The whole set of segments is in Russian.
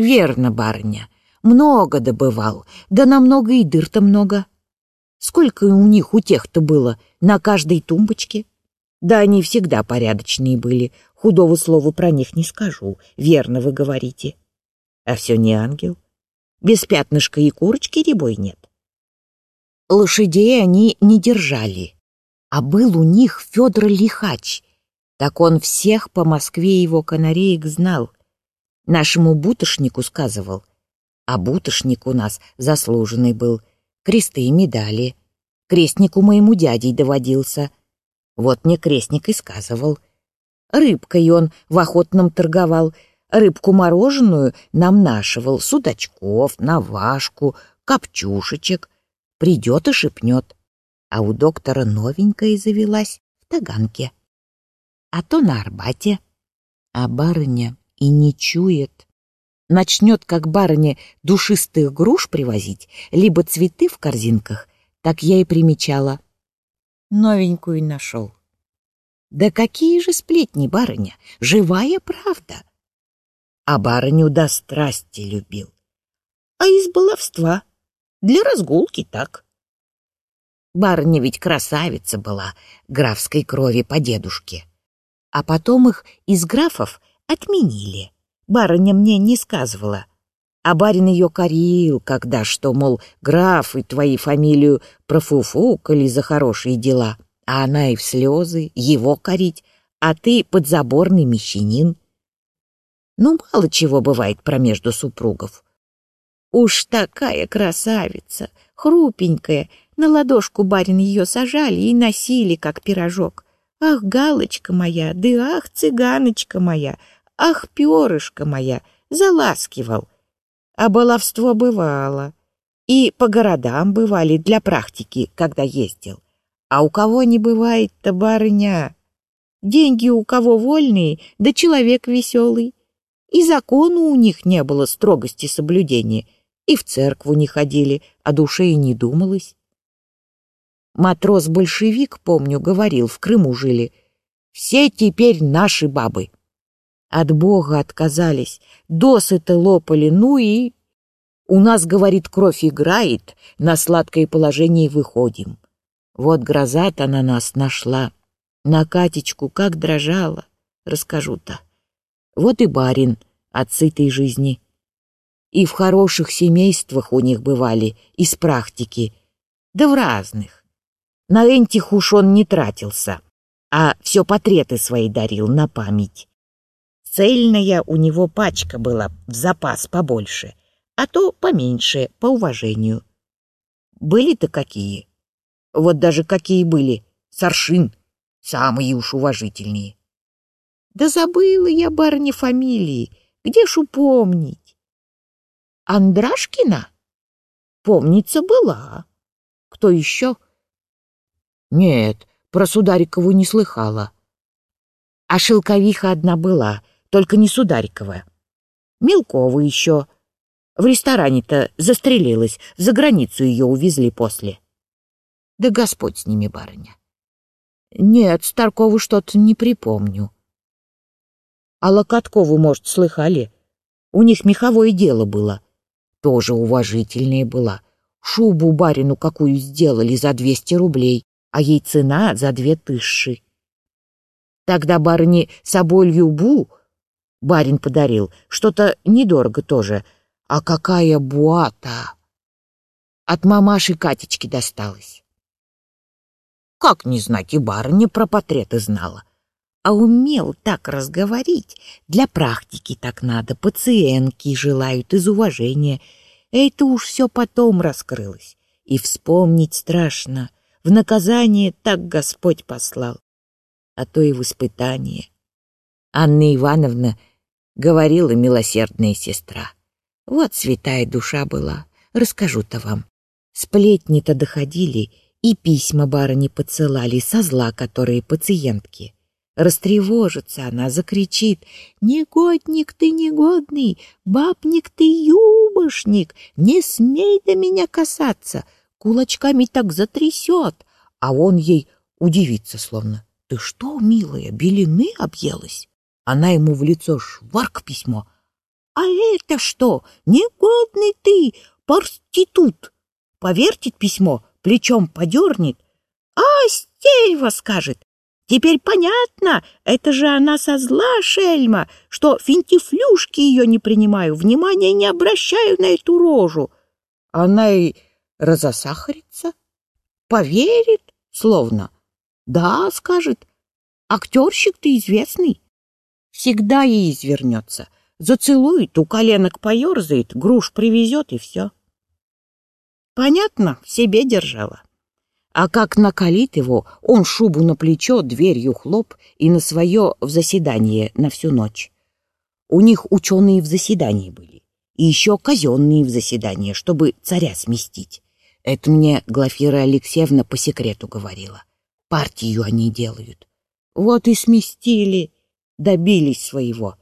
Верно, барыня, много добывал, да намного и дыр-то много. Сколько у них у тех-то было на каждой тумбочке? Да они всегда порядочные были, худого слова про них не скажу, верно вы говорите. А все не ангел. Без пятнышка и курочки рябой нет. Лошадей они не держали, а был у них Федор Лихач. Так он всех по Москве его канареек знал. Нашему бутошнику сказывал. А бутошник у нас заслуженный был, кресты и медали. Крестнику моему дядей доводился. Вот мне крестник и сказывал. Рыбкой он в охотном торговал, рыбку мороженую нам нашивал, судачков, навашку, копчушечек. Придет и шепнет. А у доктора новенькая завелась в Таганке. А то на Арбате. А барыня и не чует начнет, как барыня, душистых груш привозить, либо цветы в корзинках, так я и примечала. Новенькую нашел. Да какие же сплетни, барыня, живая правда. А барыню до страсти любил. А из баловства, для разгулки так. Барыня ведь красавица была, графской крови по дедушке. А потом их из графов отменили барыня мне не сказывала. А барин ее корил, когда что, мол, граф и твои фамилию профуфукали за хорошие дела, а она и в слезы, его корить, а ты подзаборный мещанин. Ну, мало чего бывает промежду супругов. Уж такая красавица, хрупенькая, на ладошку барин ее сажали и носили, как пирожок. Ах, галочка моя, да ах, цыганочка моя, Ах, перышко моя, заласкивал. А баловство бывало. И по городам бывали для практики, когда ездил. А у кого не бывает-то, барыня? Деньги у кого вольные, да человек веселый. И закону у них не было строгости соблюдения, и в церкву не ходили, а душе и не думалось. Матрос-большевик, помню, говорил, в Крыму жили, «Все теперь наши бабы». От Бога отказались, досыта лопали, ну и... У нас, говорит, кровь играет, на сладкое положение выходим. Вот гроза-то на нас нашла. На Катечку как дрожала, расскажу-то. Вот и барин от сытой жизни. И в хороших семействах у них бывали, из практики, да в разных. На энтих уж он не тратился, а все портреты свои дарил на память. Цельная у него пачка была, в запас побольше, а то поменьше, по уважению. Были-то какие? Вот даже какие были, соршин, самые уж уважительные. Да забыла я, барыня, фамилии, где ж упомнить? Андрашкина? Помнится, была. Кто еще? Нет, про Сударикову не слыхала. А шелковиха одна была, только не Судариковая. Мелкова еще. В ресторане-то застрелилась, за границу ее увезли после. Да Господь с ними, барыня. Нет, Старкову что-то не припомню. А Локоткову, может, слыхали? У них меховое дело было. Тоже уважительное было. Шубу барину какую сделали за двести рублей, а ей цена за две тысячи. Тогда барыне Соболью Бу барин подарил. Что-то недорого тоже. А какая буата! От мамаши Катечки досталась. Как не знать, и барыня про портреты знала. А умел так разговорить. Для практики так надо, пациентки желают из уважения. Это уж все потом раскрылось. И вспомнить страшно. В наказание так Господь послал. А то и в испытание. Анна Ивановна говорила милосердная сестра. Вот святая душа была, расскажу-то вам. Сплетни-то доходили, и письма барыни подсылали со зла, которые пациентки. Растревожится она, закричит «Негодник ты, негодный! Бабник ты, юбошник! Не смей до меня касаться!» Кулачками так затрясет, а он ей удивится словно. «Ты что, милая, белины объелась?» Она ему в лицо шварк письмо. а это что? Негодный ты, порститут. Повертит письмо, плечом подернет. А, стерва, скажет. Теперь понятно, это же она со зла, шельма, что финтифлюшки ее не принимаю, внимания не обращаю на эту рожу. Она и разосахарится, поверит, словно. Да, скажет, актерщик ты известный. Всегда ей извернется, зацелует, у коленок поерзает, груш привезет и все. Понятно, в себе держала. А как накалит его, он шубу на плечо, дверью хлоп и на свое в заседание на всю ночь. У них ученые в заседании были, и еще казенные в заседание, чтобы царя сместить. Это мне Глафира Алексеевна по секрету говорила. Партию они делают. Вот и сместили, добились своего.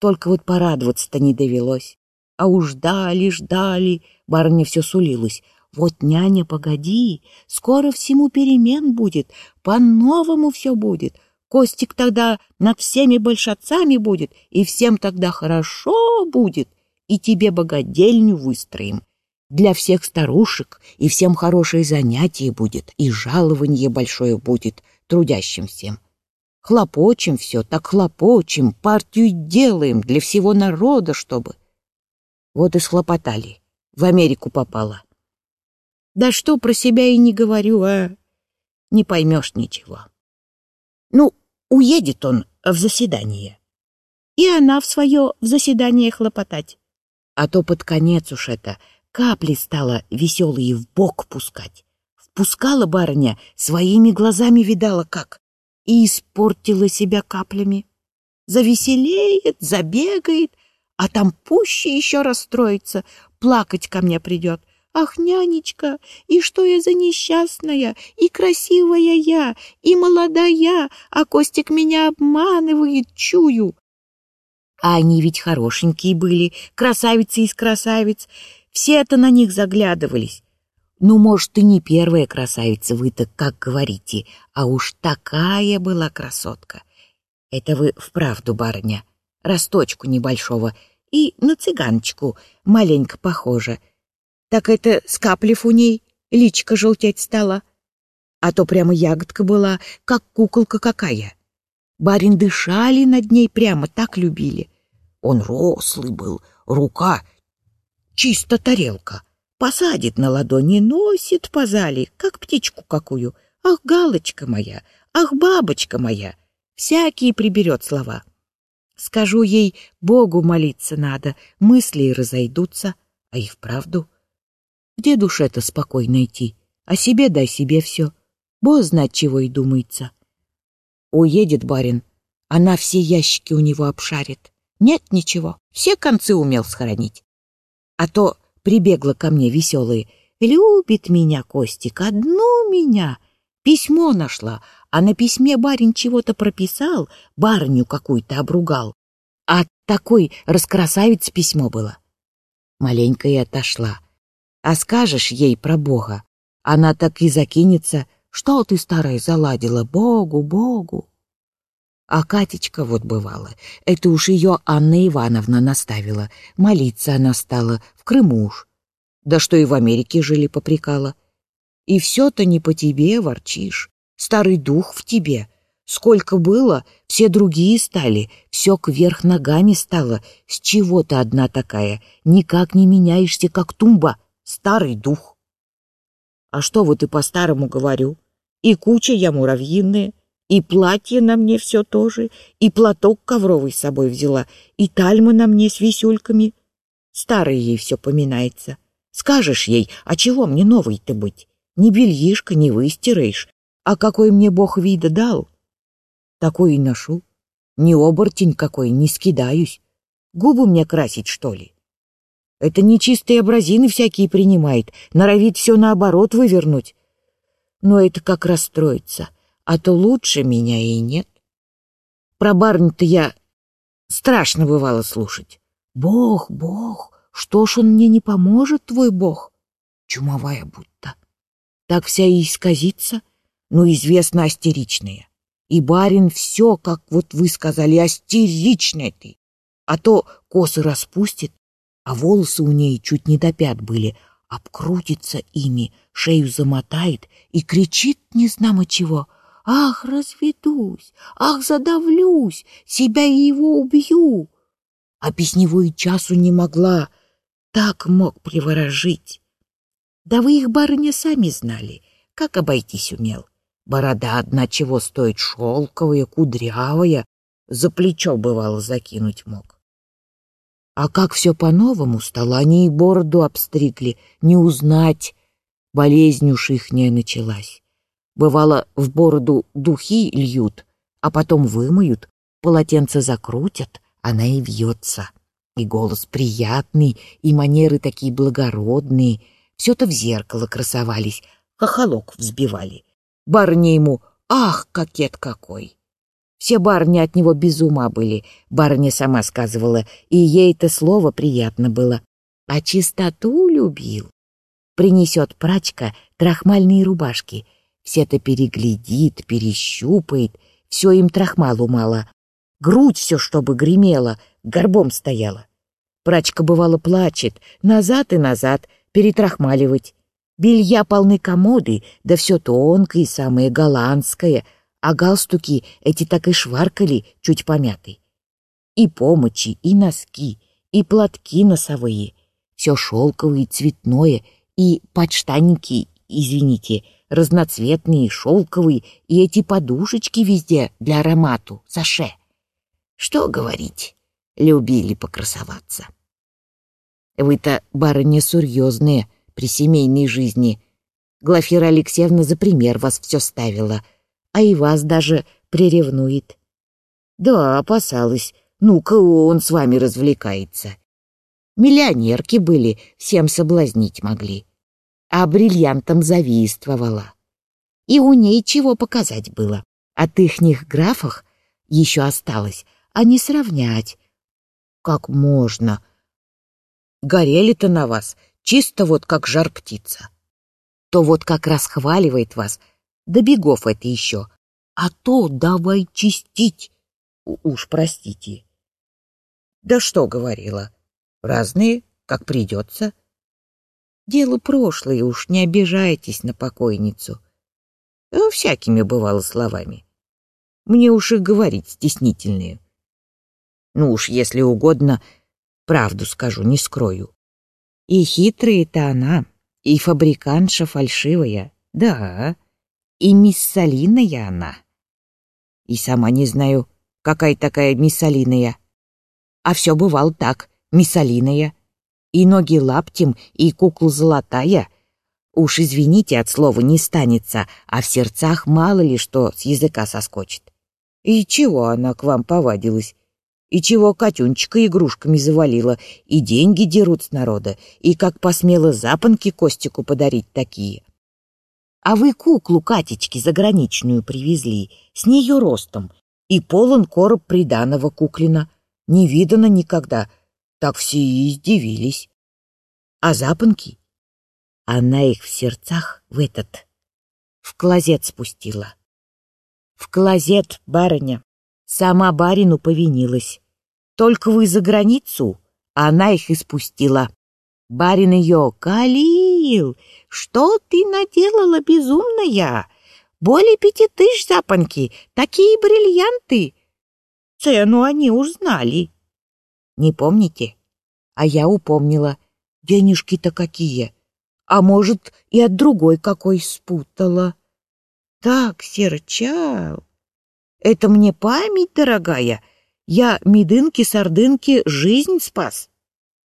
Только вот порадоваться-то не довелось. А уж ждали, ждали, барыня все сулилась. Вот, няня, погоди, скоро всему перемен будет, по-новому все будет. Костик тогда над всеми большацами будет, и всем тогда хорошо будет, и тебе богадельню выстроим. Для всех старушек и всем хорошее занятие будет, и жалование большое будет трудящим всем. Хлопочем все, так хлопочем, партию делаем для всего народа, чтобы... Вот и схлопотали, в Америку попала. Да что про себя и не говорю, а не поймешь ничего. Ну, уедет он в заседание. И она в свое в заседание хлопотать. А то под конец уж это капли стала веселые в бок пускать. Впускала барыня, своими глазами видала как, и испортила себя каплями. Завеселеет, забегает, а там пуще еще расстроится, плакать ко мне придет. Ах, нянечка, и что я за несчастная, и красивая я, и молодая, а Костик меня обманывает, чую. А они ведь хорошенькие были, красавицы из красавиц, все-то на них заглядывались. Ну, может, и не первая красавица вы-то, как говорите, а уж такая была красотка. Это вы вправду, барыня, росточку небольшого и на цыганочку маленько похожа — так это, скаплив у ней, личка желтеть стала. А то прямо ягодка была, как куколка какая. Барин дышали над ней прямо, так любили. Он рослый был, рука чисто тарелка. Посадит на ладони, носит по зале, как птичку какую. Ах, галочка моя, ах, бабочка моя. Всякие приберет слова. Скажу ей, Богу молиться надо, мысли разойдутся, а и вправду где душе-то спокой найти? О себе дай себе все. Бог знать, чего и думается. Уедет барин, она все ящики у него обшарит. Нет ничего, все концы умел схоронить. А то прибегла ко мне веселые. Любит меня Костик, одну меня. Письмо нашла, а на письме барин чего-то прописал, барыню какую-то обругал. А такой раскрасавец письмо было. Маленько и отошла. А скажешь ей про Бога, она так и закинется, что ты, старая, заладила, Богу, Богу. А Катечка вот бывала, это уж ее Анна Ивановна наставила, молиться она стала, в Крыму уж. Да что и в Америке жили попрекала. И все-то не по тебе ворчишь, старый дух в тебе. Сколько было, все другие стали, все кверх ногами стало. С чего ты одна такая, никак не меняешься, как тумба старый дух. А что вот и по-старому говорю? И куча я муравьиная, и платье на мне все тоже, и платок ковровый с собой взяла, и тальма на мне с висюльками. Старый ей все поминается. Скажешь ей, а чего мне новый-то быть? Ни бельишко не выстираешь, а какой мне Бог вида дал? Такой и ношу. Ни обортень какой, не скидаюсь. Губы мне красить, что ли? Это нечистые образины всякие принимает, норовит все наоборот вывернуть. Но это как расстроиться, а то лучше меня и нет. Про барню-то я страшно бывало слушать. Бог, Бог, что ж он мне не поможет, твой Бог? Чумовая будто. Так вся и исказится, ну, известно, астеричная. И барин все, как вот вы сказали, астеричная ты. А то косы распустит, а волосы у ней чуть не до пят были, обкрутится ими, шею замотает и кричит незнамо чего. «Ах, разведусь! Ах, задавлюсь! Себя и его убью!» А без него и часу не могла. Так мог приворожить. Да вы их, барыня, сами знали, как обойтись умел. Борода одна чего стоит шелковая, кудрявая, за плечо, бывало, закинуть мог. А как все по-новому стало, они и бороду обстригли, не узнать. Болезнь уж ихняя началась. Бывало, в бороду духи льют, а потом вымоют, полотенце закрутят, она и вьется. И голос приятный, и манеры такие благородные. Все-то в зеркало красовались, хохолок взбивали. Барыня ему «Ах, кокет какой!» Все барни от него без ума были, барыня сама сказывала, и ей это слово приятно было. А чистоту любил. Принесет прачка трахмальные рубашки. Все-то переглядит, перещупает, все им трахмалу мало. Грудь все, чтобы гремела, горбом стояла. Прачка, бывало, плачет, назад и назад, перетрахмаливать. Белья полны комоды, да все тонкое самое голландское — а галстуки эти так и шваркали, чуть помятый. И помочи, и носки, и платки носовые, все шелковое, цветное, и подштанники, извините, разноцветные, шелковые, и эти подушечки везде для аромату, саше. Что говорить, любили покрасоваться. Вы-то, барыня, серьезные при семейной жизни. Глафира Алексеевна за пример вас все ставила — а и вас даже приревнует. Да, опасалась. Ну-ка он с вами развлекается. Миллионерки были, всем соблазнить могли. А бриллиантом завистствовала. И у ней чего показать было. От ихних графах еще осталось, а не сравнять. Как можно? Горели-то на вас, чисто вот как жар птица. То вот как расхваливает вас — до бегов это еще. А то давай чистить. Уж простите. Да что говорила? Разные, как придется. Дело прошлое, уж не обижайтесь на покойницу. Э, всякими бывало словами. Мне уж и говорить стеснительные. Ну уж, если угодно, правду скажу, не скрою. И хитрая-то она, и фабриканша фальшивая, да и миссалиная она. И сама не знаю, какая такая миссалиная. А все бывало так, миссалиная. И ноги лаптем, и кукла золотая. Уж извините, от слова не станется, а в сердцах мало ли что с языка соскочит. И чего она к вам повадилась? И чего Катюнчика игрушками завалила, и деньги дерут с народа, и как посмела запонки Костику подарить такие. А вы куклу Катечки заграничную привезли, с нее ростом, и полон короб приданого куклина. Не видано никогда, так все и издивились. А запонки? Она их в сердцах в этот, в клозет спустила. В клозет, барыня. Сама барину повинилась. Только вы за границу, а она их испустила. Барин ее калил. Что ты наделала, безумная? Более пяти тысяч запонки, такие бриллианты. Цену они уж знали. Не помните? А я упомнила. Денежки-то какие. А может, и от другой какой спутала. Так, серчал. Это мне память дорогая. Я медынки-сардынки жизнь спас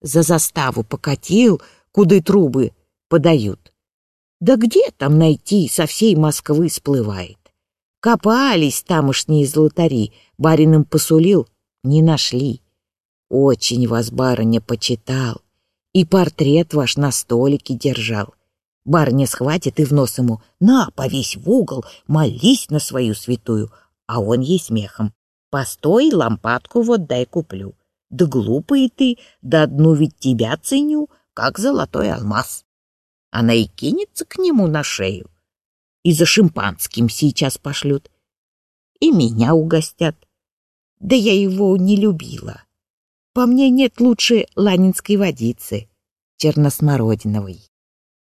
за заставу покатил, куды трубы подают. Да где там найти, со всей Москвы сплывает. Копались тамошние золотари, барин им посулил, не нашли. Очень вас, барыня, почитал, и портрет ваш на столике держал. Барыня схватит и в нос ему, на, повесь в угол, молись на свою святую, а он ей смехом. Постой, лампадку вот дай куплю. Да глупый ты, да одну ведь тебя ценю, как золотой алмаз. Она и кинется к нему на шею. И за шимпанским сейчас пошлют. И меня угостят. Да я его не любила. По мне нет лучше ланинской водицы, черносмородиновой.